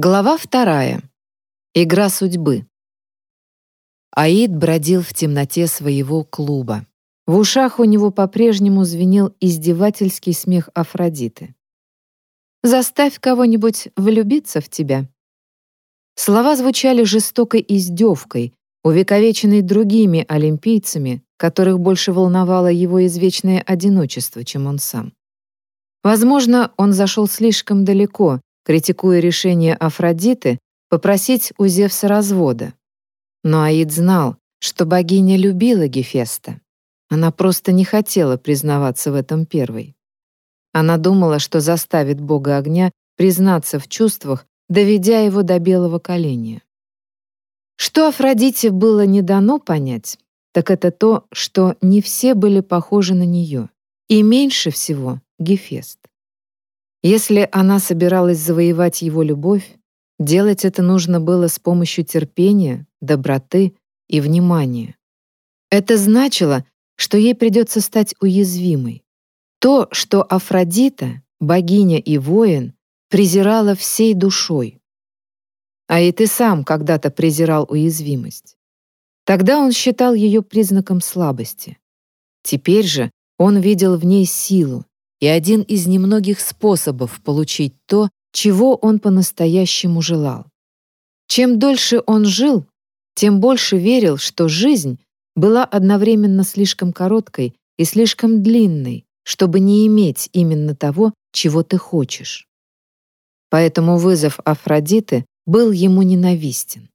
Глава вторая. Игра судьбы. Аид бродил в темноте своего клуба. В ушах у него по-прежнему звенел издевательский смех Афродиты. «Заставь кого-нибудь влюбиться в тебя». Слова звучали жестокой издевкой, увековеченной другими олимпийцами, которых больше волновало его извечное одиночество, чем он сам. Возможно, он зашел слишком далеко, критикуя решение Афродиты попросить у Зевса развода. Но Аид знал, что богиня любила Гефеста. Она просто не хотела признаваться в этом первой. Она думала, что заставит бога огня признаться в чувствах, доведя его до белого коленя. Что Афродите было не дано понять, так это то, что не все были похожи на нее, и меньше всего Гефест. Если она собиралась завоевать его любовь, делать это нужно было с помощью терпения, доброты и внимания. Это значило, что ей придется стать уязвимой. То, что Афродита, богиня и воин, презирала всей душой. А и ты сам когда-то презирал уязвимость. Тогда он считал ее признаком слабости. Теперь же он видел в ней силу, и один из немногих способов получить то, чего он по-настоящему желал. Чем дольше он жил, тем больше верил, что жизнь была одновременно слишком короткой и слишком длинной, чтобы не иметь именно того, чего ты хочешь. Поэтому вызов Афродиты был ему ненавистен.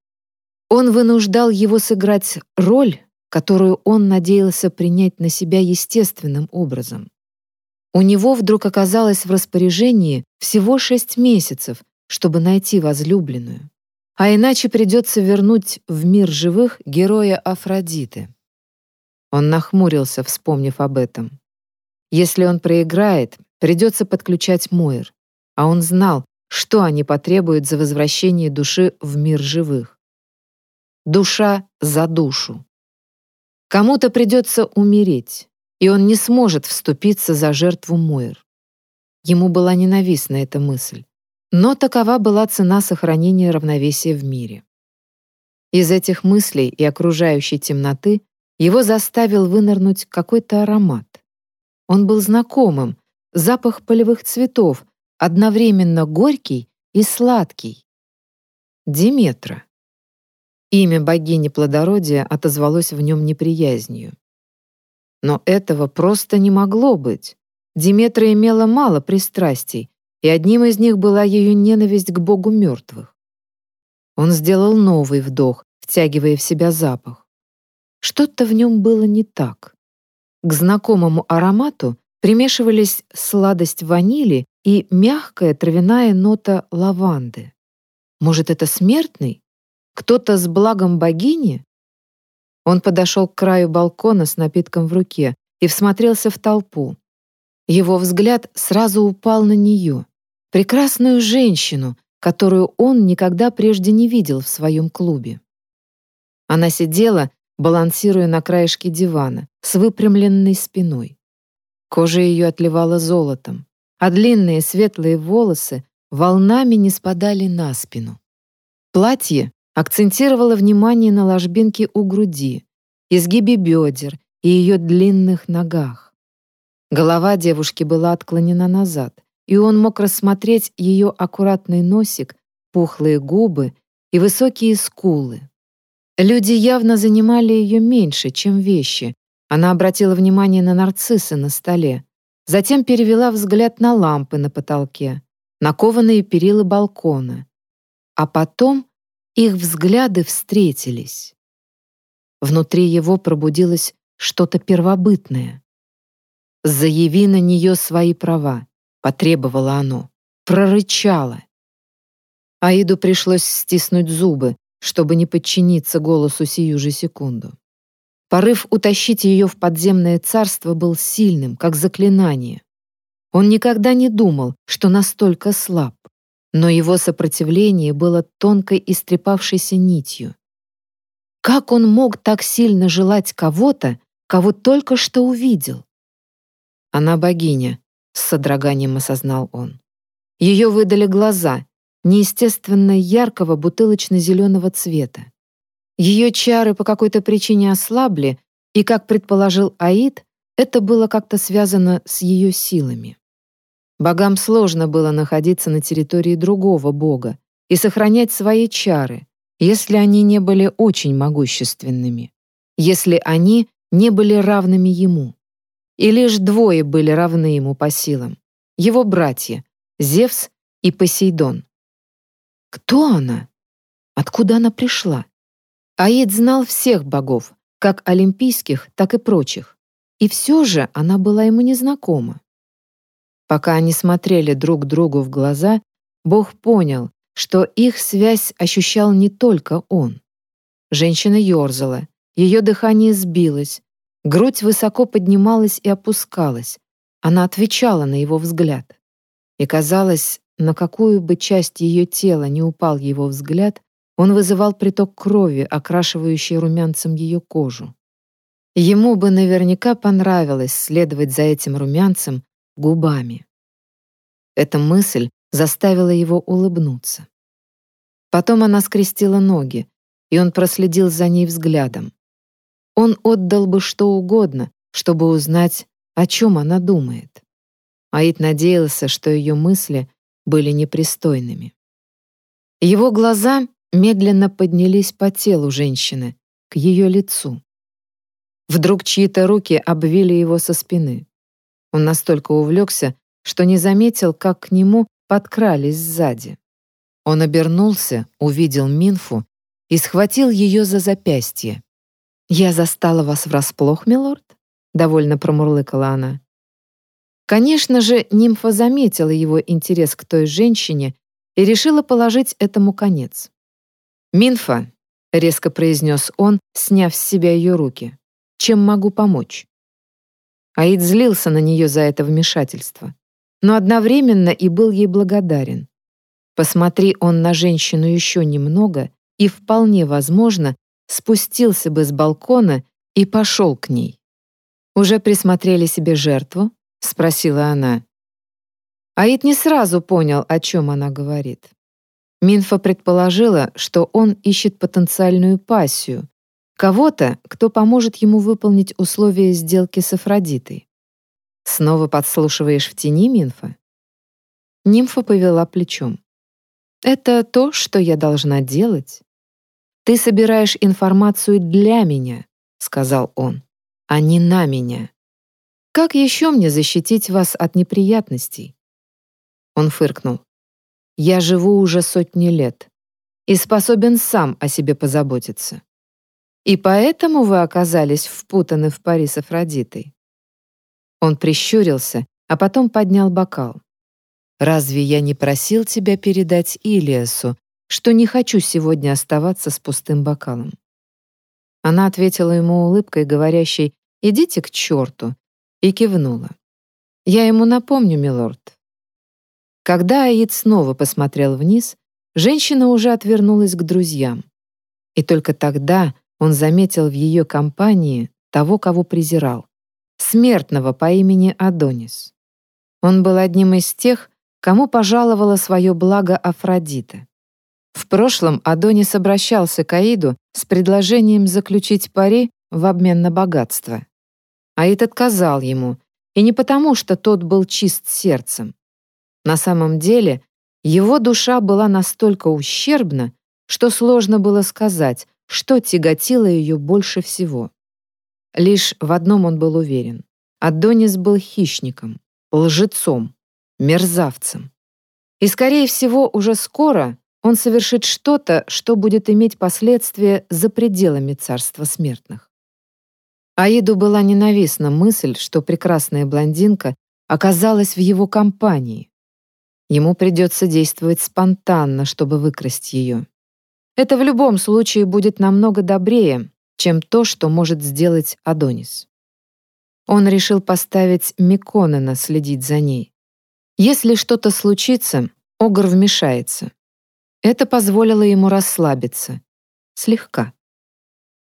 Он вынуждал его сыграть роль, которую он надеялся принять на себя естественным образом. У него вдруг оказалось в распоряжении всего шесть месяцев, чтобы найти возлюбленную. А иначе придется вернуть в мир живых героя Афродиты. Он нахмурился, вспомнив об этом. Если он проиграет, придется подключать Мойр. А он знал, что они потребуют за возвращение души в мир живых. Душа за душу. Кому-то придется умереть, и он не сможет вступиться за жертву Мойр. Ему была ненавистна эта мысль, но такова была цена сохранения равновесия в мире. Из этих мыслей и окружающей темноты его заставил вынырнуть какой-то аромат. Он был знакомым, запах полевых цветов, одновременно горький и сладкий. Диметра. Имя богини плодородия отозвалось в нем неприязнью. Но этого просто не могло быть. Диметра имела мало пристрастий, и одним из них была ее ненависть к богу мертвых. Он сделал новый вдох, втягивая в себя запах. Что-то в нем было не так. К знакомому аромату примешивались сладость ванили и мягкая травяная нота лаванды. Может, это смертный? Кто-то с благом богини? Он подошел к краю балкона с напитком в руке и всмотрелся в толпу. Его взгляд сразу упал на нее, прекрасную женщину, которую он никогда прежде не видел в своем клубе. Она сидела, балансируя на краешке дивана, с выпрямленной спиной. Кожа ее отливала золотом, а длинные светлые волосы волнами не спадали на спину. Платье акцентировала внимание на ложбинке у груди, изгибе бедер и ее длинных ногах. Голова девушки была отклонена назад, и он мог рассмотреть ее аккуратный носик, пухлые губы и высокие скулы. Люди явно занимали ее меньше, чем вещи. Она обратила внимание на нарциссы на столе, затем перевела взгляд на лампы на потолке, на кованые перила балкона, а потом их взгляды встретились. Внутри его пробудилось что-то первобытное. «Заяви на нее свои права», — потребовало оно, прорычало. Аиду пришлось стиснуть зубы, чтобы не подчиниться голосу сию же секунду. Порыв утащить ее в подземное царство был сильным, как заклинание. Он никогда не думал, что настолько слаб но его сопротивление было тонкой истрепавшейся нитью. Как он мог так сильно желать кого-то, кого только что увидел? Она богиня, с содроганием осознал он. Ее выдали глаза, неестественно яркого бутылочно-зеленого цвета. Ее чары по какой-то причине ослабли, и, как предположил Аид, это было как-то связано с ее силами. Богам сложно было находиться на территории другого бога и сохранять свои чары, если они не были очень могущественными, если они не были равными ему. И лишь двое были равны ему по силам. Его братья — Зевс и Посейдон. Кто она? Откуда она пришла? Аид знал всех богов, как олимпийских, так и прочих. И все же она была ему незнакома. Пока они смотрели друг другу в глаза, Бог понял, что их связь ощущал не только он. Женщина ерзала, ее дыхание сбилось, грудь высоко поднималась и опускалась. Она отвечала на его взгляд. И казалось, на какую бы часть ее тела не упал его взгляд, он вызывал приток крови, окрашивающий румянцем ее кожу. Ему бы наверняка понравилось следовать за этим румянцем губами. Эта мысль заставила его улыбнуться. Потом она скрестила ноги, и он проследил за ней взглядом. Он отдал бы что угодно, чтобы узнать, о чем она думает. Аид надеялся, что ее мысли были непристойными. Его глаза медленно поднялись по телу женщины, к ее лицу. Вдруг чьи-то руки обвили его со спины. Он настолько увлекся, что не заметил, как к нему подкрались сзади. Он обернулся, увидел Минфу и схватил ее за запястье. «Я застала вас врасплох, милорд?» — довольно промурлыкала она. Конечно же, нимфа заметила его интерес к той женщине и решила положить этому конец. «Минфа», — резко произнес он, сняв с себя ее руки, — «чем могу помочь?» Аид злился на нее за это вмешательство, но одновременно и был ей благодарен. Посмотри он на женщину еще немного, и вполне возможно, спустился бы с балкона и пошел к ней. «Уже присмотрели себе жертву?» — спросила она. Аид не сразу понял, о чем она говорит. Минфа предположила, что он ищет потенциальную пассию, кого-то, кто поможет ему выполнить условия сделки с Афродитой. «Снова подслушиваешь в тени, Минфа?» Нимфа повела плечом. «Это то, что я должна делать?» «Ты собираешь информацию для меня», — сказал он, — «а не на меня. Как еще мне защитить вас от неприятностей?» Он фыркнул. Я живу уже сотни лет и способен сам о себе позаботиться. И поэтому вы оказались впутаны в пари с Афродитой. Он прищурился, а потом поднял бокал. «Разве я не просил тебя передать Илиасу, что не хочу сегодня оставаться с пустым бокалом?» Она ответила ему улыбкой, говорящей «идите к черту», и кивнула. «Я ему напомню, милорд, когда Аид снова посмотрел вниз, женщина уже отвернулась к друзьям. И только тогда он заметил в ее компании того, кого презирал. Смертного по имени Адонис. Он был одним из тех, кому пожаловала свое благо Афродита. В прошлом Адонис обращался к Аиду с предложением заключить пари в обмен на богатство. Аид отказал ему, и не потому, что тот был чист сердцем. На самом деле, его душа была настолько ущербна, что сложно было сказать, что тяготило ее больше всего. Лишь в одном он был уверен. Адонис был хищником, лжецом, мерзавцем. И, скорее всего, уже скоро он совершит что-то, что будет иметь последствия за пределами царства смертных. Аиду была ненавистна мысль, что прекрасная блондинка оказалась в его компании, Ему придется действовать спонтанно, чтобы выкрасть ее. Это в любом случае будет намного добрее, чем то, что может сделать Адонис. Он решил поставить Миконена следить за ней. Если что-то случится, Огр вмешается. Это позволило ему расслабиться. Слегка.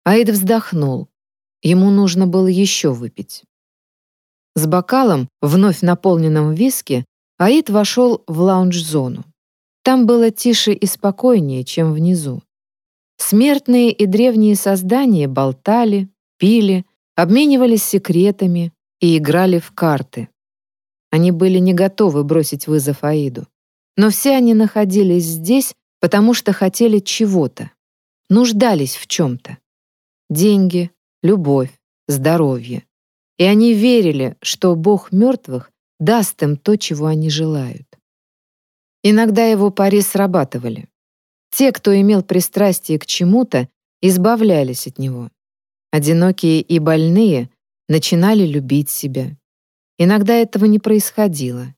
Аид вздохнул. Ему нужно было еще выпить. С бокалом, вновь наполненным виски, Аид вошел в лаунж-зону. Там было тише и спокойнее, чем внизу. Смертные и древние создания болтали, пили, обменивались секретами и играли в карты. Они были не готовы бросить вызов Аиду. Но все они находились здесь, потому что хотели чего-то, нуждались в чем-то. Деньги, любовь, здоровье. И они верили, что Бог мертвых даст им то, чего они желают. Иногда его пари срабатывали. Те, кто имел пристрастие к чему-то, избавлялись от него. Одинокие и больные начинали любить себя. Иногда этого не происходило.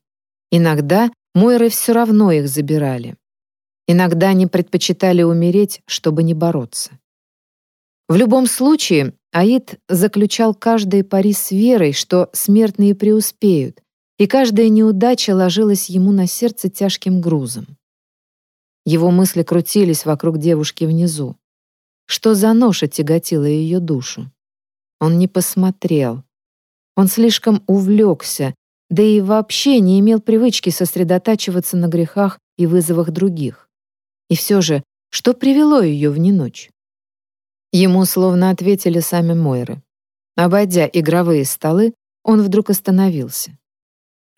Иногда Мойры все равно их забирали. Иногда они предпочитали умереть, чтобы не бороться. В любом случае, Аид заключал каждый пари с верой, что смертные преуспеют, и каждая неудача ложилась ему на сердце тяжким грузом. Его мысли крутились вокруг девушки внизу. Что за ноша тяготила ее душу? Он не посмотрел. Он слишком увлекся, да и вообще не имел привычки сосредотачиваться на грехах и вызовах других. И все же, что привело ее в неночь? Ему словно ответили сами Мойры. Обойдя игровые столы, он вдруг остановился.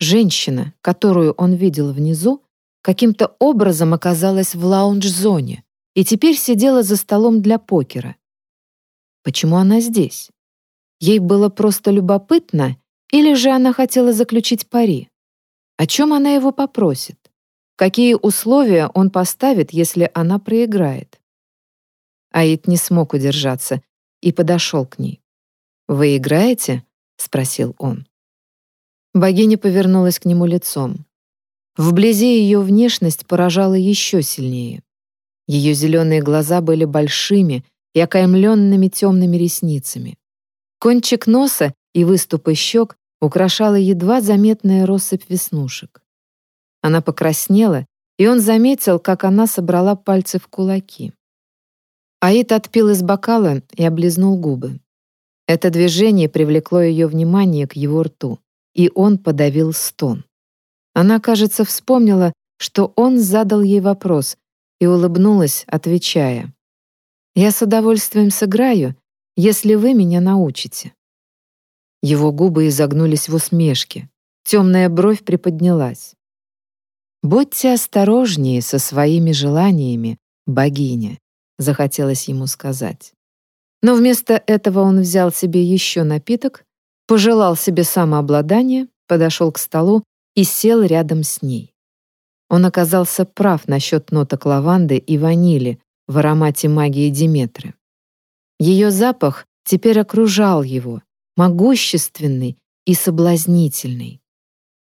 Женщина, которую он видел внизу, каким-то образом оказалась в лаунж-зоне и теперь сидела за столом для покера. Почему она здесь? Ей было просто любопытно, или же она хотела заключить пари? О чем она его попросит? Какие условия он поставит, если она проиграет? Аид не смог удержаться и подошел к ней. «Вы играете?» — спросил он. Богиня повернулась к нему лицом. Вблизи ее внешность поражала еще сильнее. Ее зеленые глаза были большими и окаймленными темными ресницами. Кончик носа и выступы щек украшала едва заметная россыпь веснушек. Она покраснела, и он заметил, как она собрала пальцы в кулаки. Аид отпил из бокала и облизнул губы. Это движение привлекло ее внимание к его рту, и он подавил стон. Она, кажется, вспомнила, что он задал ей вопрос и улыбнулась, отвечая. «Я с удовольствием сыграю, если вы меня научите». Его губы изогнулись в усмешке, темная бровь приподнялась. «Будьте осторожнее со своими желаниями, богиня захотелось ему сказать. Но вместо этого он взял себе еще напиток, пожелал себе самообладания, подошел к столу и сел рядом с ней. Он оказался прав насчет ноток лаванды и ванили в аромате магии Диметры. Ее запах теперь окружал его, могущественный и соблазнительный.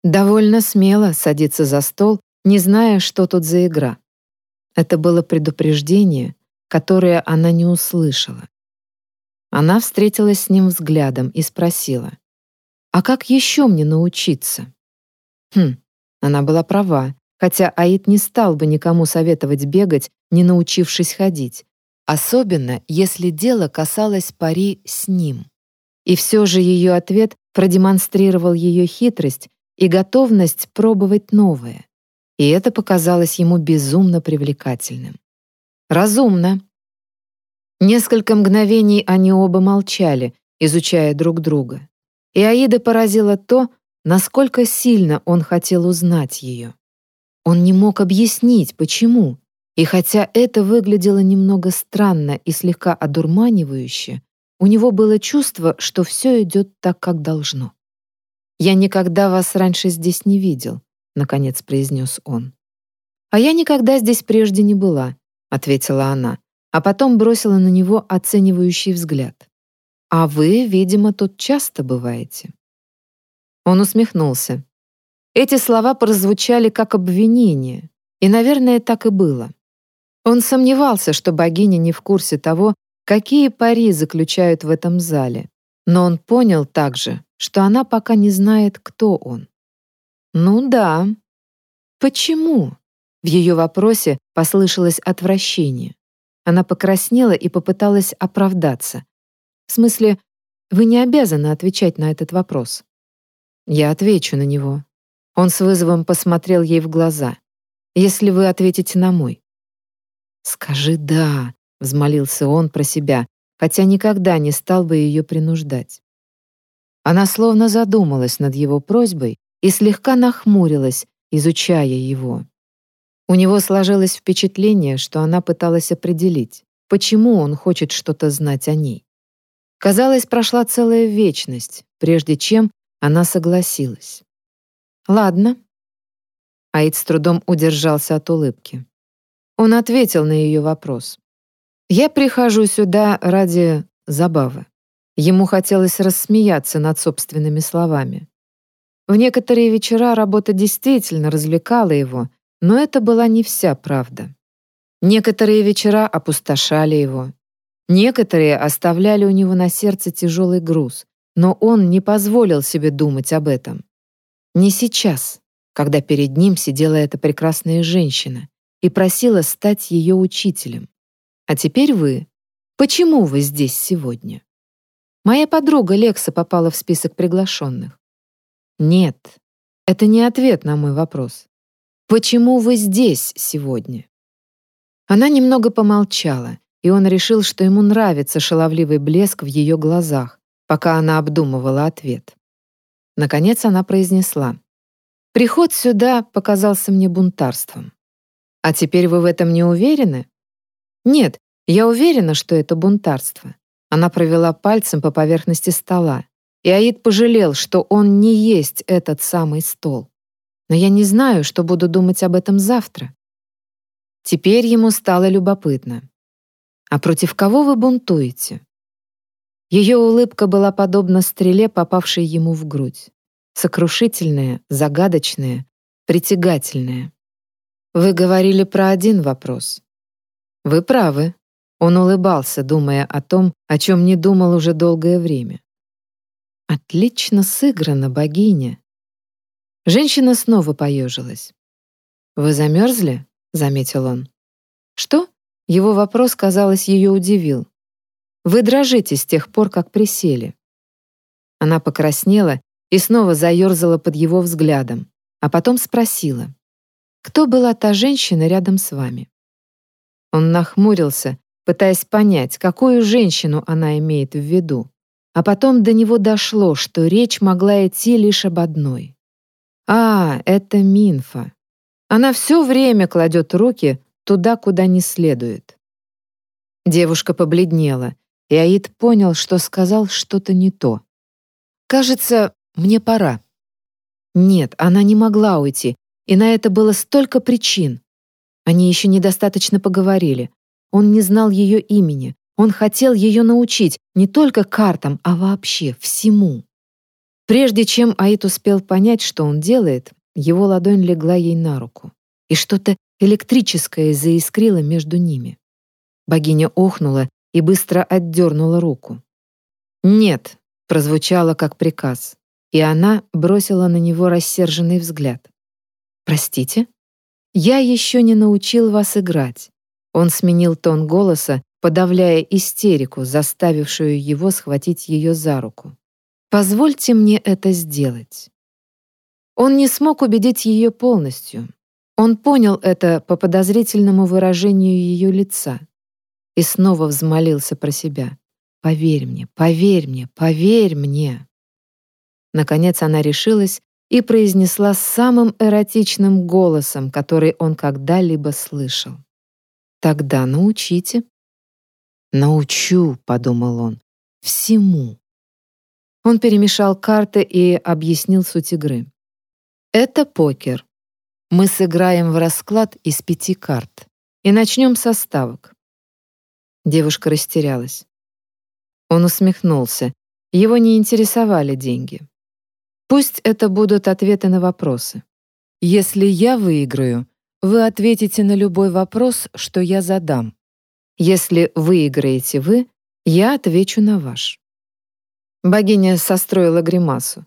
Довольно смело садиться за стол, не зная, что тут за игра. Это было предупреждение, которое она не услышала. Она встретилась с ним взглядом и спросила, «А как еще мне научиться?» Хм, она была права, хотя Аид не стал бы никому советовать бегать, не научившись ходить, особенно если дело касалось пари с ним. И все же ее ответ продемонстрировал ее хитрость и готовность пробовать новое. И это показалось ему безумно привлекательным. Разумно. Несколько мгновений они оба молчали, изучая друг друга. И Аида поразила то, насколько сильно он хотел узнать ее. Он не мог объяснить, почему. И хотя это выглядело немного странно и слегка одурманивающе, у него было чувство, что все идет так, как должно. «Я никогда вас раньше здесь не видел», — наконец произнес он. «А я никогда здесь прежде не была», ответила она, а потом бросила на него оценивающий взгляд. «А вы, видимо, тут часто бываете». Он усмехнулся. Эти слова прозвучали как обвинение, и, наверное, так и было. Он сомневался, что богиня не в курсе того, какие пари заключают в этом зале, но он понял также, что она пока не знает, кто он. «Ну да». «Почему?» В ее вопросе послышалось отвращение. Она покраснела и попыталась оправдаться. В смысле, вы не обязаны отвечать на этот вопрос. Я отвечу на него. Он с вызовом посмотрел ей в глаза. если вы ответите на мой?» «Скажи «да», — взмолился он про себя, хотя никогда не стал бы ее принуждать. Она словно задумалась над его просьбой и слегка нахмурилась, изучая его. У него сложилось впечатление, что она пыталась определить, почему он хочет что-то знать о ней. Казалось, прошла целая вечность, прежде чем она согласилась. «Ладно». Аид с трудом удержался от улыбки. Он ответил на ее вопрос. «Я прихожу сюда ради забавы». Ему хотелось рассмеяться над собственными словами. В некоторые вечера работа действительно развлекала его, но это была не вся правда. Некоторые вечера опустошали его. Некоторые оставляли у него на сердце тяжелый груз, но он не позволил себе думать об этом. Не сейчас, когда перед ним сидела эта прекрасная женщина и просила стать ее учителем. А теперь вы. Почему вы здесь сегодня? Моя подруга Лекса попала в список приглашенных. Нет, это не ответ на мой вопрос. Почему вы здесь сегодня? Она немного помолчала, и он решил, что ему нравится шаловливый блеск в ее глазах, пока она обдумывала ответ. Наконец она произнесла. «Приход сюда показался мне бунтарством. А теперь вы в этом не уверены?» «Нет, я уверена, что это бунтарство». Она провела пальцем по поверхности стола, и Аид пожалел, что он не есть этот самый стол. Но я не знаю, что буду думать об этом завтра. Теперь ему стало любопытно. «А против кого вы бунтуете?» Ее улыбка была подобна стреле, попавшей ему в грудь. Сокрушительная, загадочная, притягательная. Вы говорили про один вопрос. Вы правы. Он улыбался, думая о том, о чем не думал уже долгое время. Отлично сыграно, богиня. Женщина снова поежилась. «Вы замерзли?» — заметил он. «Что?» Его вопрос, казалось, ее удивил. Вы дрожите с тех пор, как присели». Она покраснела и снова заерзала под его взглядом, а потом спросила, «Кто была та женщина рядом с вами?» Он нахмурился, пытаясь понять, какую женщину она имеет в виду, а потом до него дошло, что речь могла идти лишь об одной. «А, это Минфа. Она все время кладет руки туда, куда не следует». Девушка побледнела, и Аид понял, что сказал что-то не то. «Кажется, мне пора». Нет, она не могла уйти, и на это было столько причин. Они еще недостаточно поговорили. Он не знал ее имени. Он хотел ее научить не только картам, а вообще всему. Прежде чем Аид успел понять, что он делает, его ладонь легла ей на руку, и что-то электрическое заискрило между ними. Богиня охнула и быстро отдернула руку. «Нет», — прозвучало как приказ, и она бросила на него рассерженный взгляд. «Простите? Я еще не научил вас играть». Он сменил тон голоса, подавляя истерику, заставившую его схватить ее за руку. «Позвольте мне это сделать». Он не смог убедить ее полностью. Он понял это по подозрительному выражению ее лица и снова взмолился про себя. «Поверь мне, поверь мне, поверь мне!» Наконец она решилась и произнесла самым эротичным голосом, который он когда-либо слышал. «Тогда научите». «Научу», — подумал он, — «всему». Он перемешал карты и объяснил суть игры. «Это покер. Мы сыграем в расклад из пяти карт и начнем со ставок. Девушка растерялась. Он усмехнулся. Его не интересовали деньги. Пусть это будут ответы на вопросы. Если я выиграю, вы ответите на любой вопрос, что я задам. Если выиграете вы, я отвечу на ваш. Богиня состроила гримасу.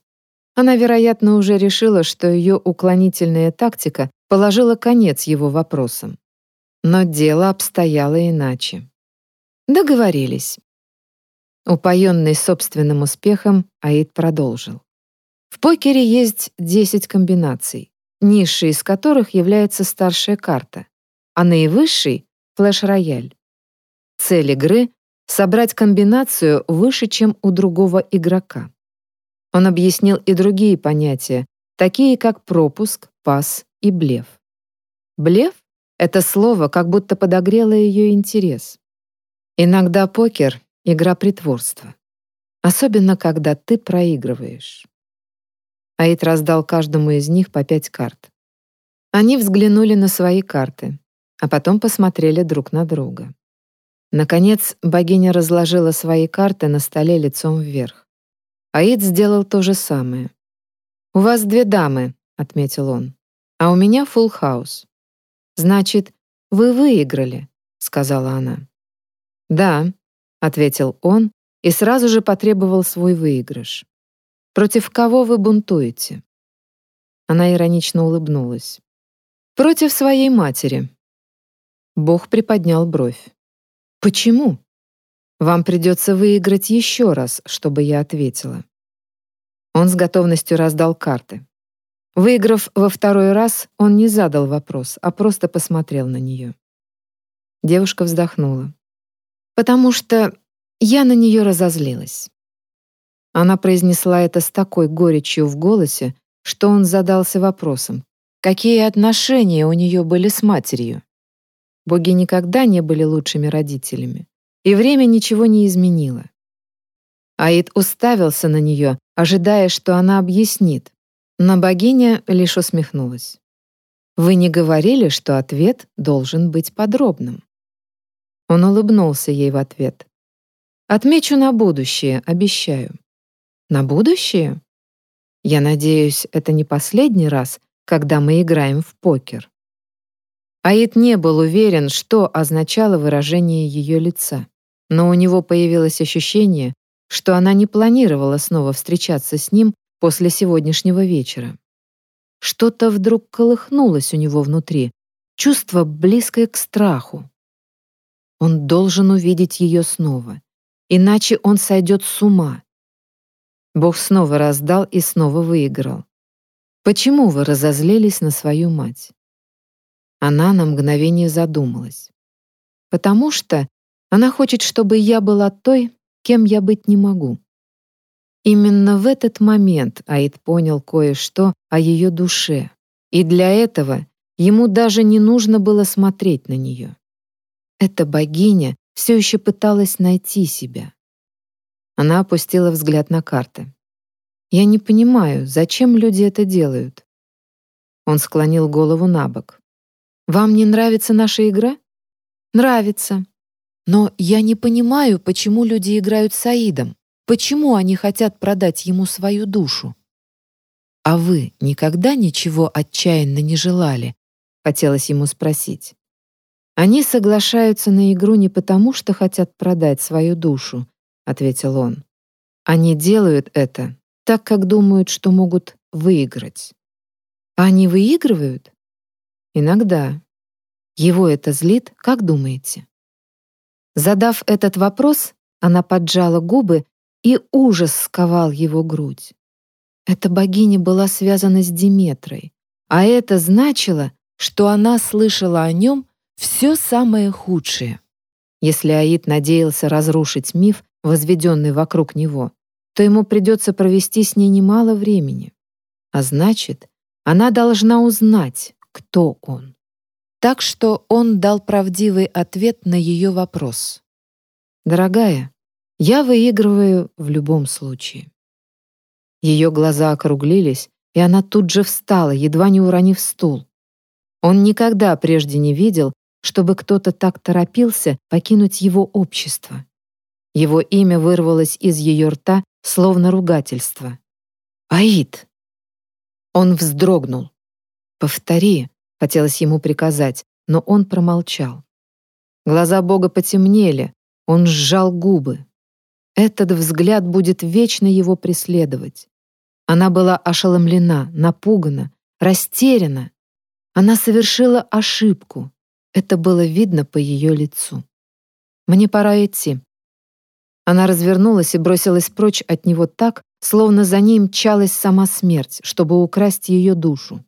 Она, вероятно, уже решила, что ее уклонительная тактика положила конец его вопросам. Но дело обстояло иначе. Договорились. Упоенный собственным успехом, Аид продолжил. В покере есть 10 комбинаций. низшей из которых является старшая карта, а наивысшей — флеш-рояль. Цель игры — собрать комбинацию выше, чем у другого игрока. Он объяснил и другие понятия, такие как пропуск, пас и блеф. Блеф — это слово как будто подогрело ее интерес. Иногда покер — игра притворства. Особенно, когда ты проигрываешь. Аид раздал каждому из них по пять карт. Они взглянули на свои карты, а потом посмотрели друг на друга. Наконец, богиня разложила свои карты на столе лицом вверх. Аид сделал то же самое. «У вас две дамы», — отметил он, — «а у меня фулл хаус». «Значит, вы выиграли», — сказала она. «Да», — ответил он и сразу же потребовал свой выигрыш. «Против кого вы бунтуете?» Она иронично улыбнулась. «Против своей матери». Бог приподнял бровь. Почему? Вам придется выиграть еще раз, чтобы я ответила. Он с готовностью раздал карты. Выиграв во второй раз, он не задал вопрос, а просто посмотрел на нее. Девушка вздохнула. «Потому что я на нее разозлилась». Она произнесла это с такой горечью в голосе, что он задался вопросом, какие отношения у нее были с матерью. Боги никогда не были лучшими родителями. И время ничего не изменило. Аид уставился на нее, ожидая, что она объяснит. Но богиня лишь усмехнулась. «Вы не говорили, что ответ должен быть подробным?» Он улыбнулся ей в ответ. «Отмечу на будущее, обещаю». «На будущее?» «Я надеюсь, это не последний раз, когда мы играем в покер». Аид не был уверен, что означало выражение ее лица, но у него появилось ощущение, что она не планировала снова встречаться с ним после сегодняшнего вечера. Что-то вдруг колыхнулось у него внутри, чувство, близкое к страху. Он должен увидеть ее снова, иначе он сойдет с ума. Бог снова раздал и снова выиграл. Почему вы разозлились на свою мать? Она на мгновение задумалась. «Потому что она хочет, чтобы я была той, кем я быть не могу». Именно в этот момент Аид понял кое-что о ее душе, и для этого ему даже не нужно было смотреть на нее. Эта богиня все еще пыталась найти себя. Она опустила взгляд на карты. «Я не понимаю, зачем люди это делают?» Он склонил голову на бок. Вам не нравится наша игра? Нравится. Но я не понимаю, почему люди играют с Аидом. Почему они хотят продать ему свою душу? А вы никогда ничего отчаянно не желали? Хотелось ему спросить. Они соглашаются на игру не потому, что хотят продать свою душу, ответил он. Они делают это так, как думают, что могут выиграть. А они выигрывают? Иногда. Его это злит, как думаете? Задав этот вопрос, она поджала губы, и ужас сковал его грудь. Эта богиня была связана с Диметрой, а это значило, что она слышала о нем все самое худшее. Если Аид надеялся разрушить миф, возведенный вокруг него, то ему придется провести с ней немало времени. А значит, она должна узнать, кто он. Так что он дал правдивый ответ на ее вопрос. «Дорогая, я выигрываю в любом случае». Ее глаза округлились, и она тут же встала, едва не уронив стул. Он никогда прежде не видел, чтобы кто-то так торопился покинуть его общество. Его имя вырвалось из ее рта, словно ругательство. «Аид!» Он вздрогнул. «Повтори», — хотелось ему приказать, но он промолчал. Глаза Бога потемнели, он сжал губы. Этот взгляд будет вечно его преследовать. Она была ошеломлена, напугана, растеряна. Она совершила ошибку. Это было видно по ее лицу. «Мне пора идти». Она развернулась и бросилась прочь от него так, словно за ней мчалась сама смерть, чтобы украсть ее душу.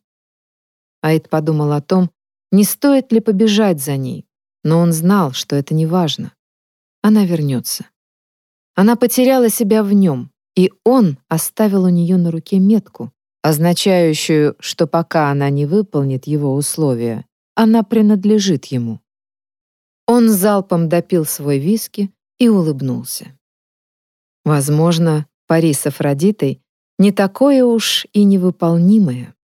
Аид подумал о том, не стоит ли побежать за ней, но он знал, что это не важно. Она вернется. Она потеряла себя в нем, и он оставил у нее на руке метку, означающую, что пока она не выполнит его условия, она принадлежит ему. Он залпом допил свой виски и улыбнулся. Возможно, пари с Афродитой не такое уж и невыполнимое.